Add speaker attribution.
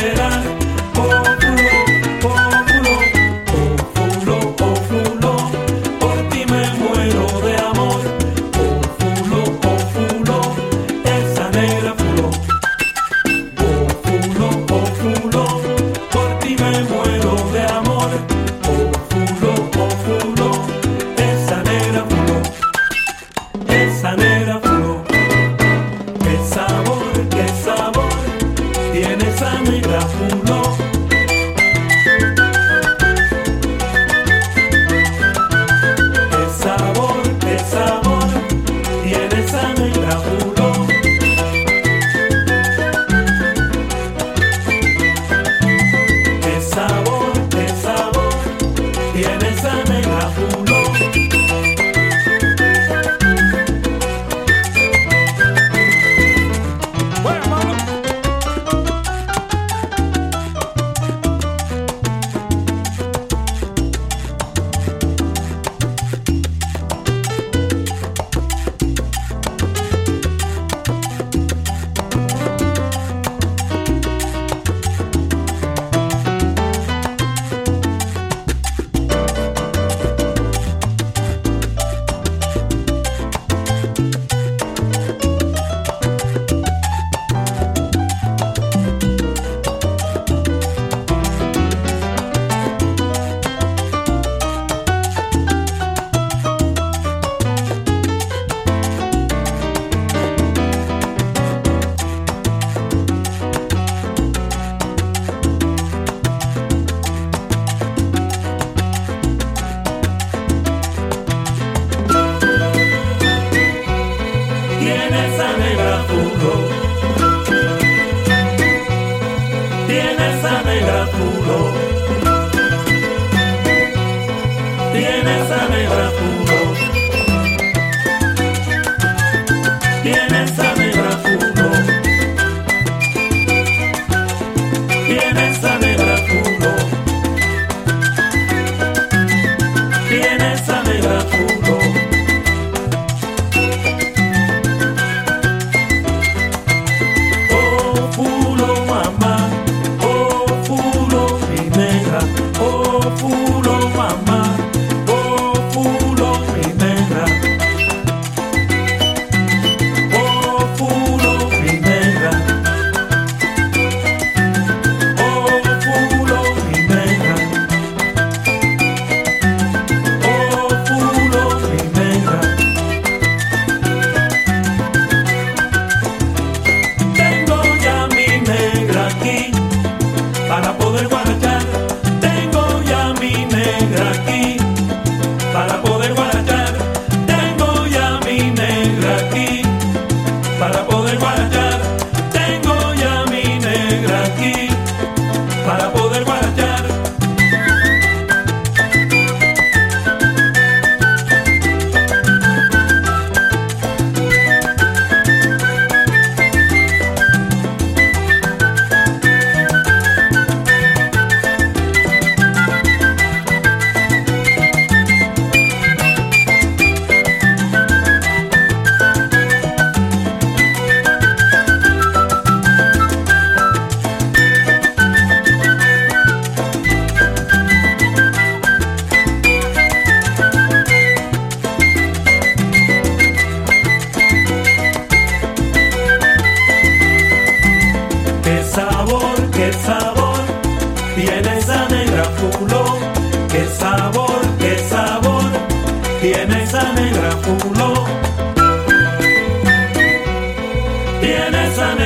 Speaker 1: será? y la. esa negra puro. Tiene esa negra puro. Tiene esa negra puro. Tiene esa negra puro. Oh, puro mamá. Oh, puro. Oh, puro. tienes anhelo.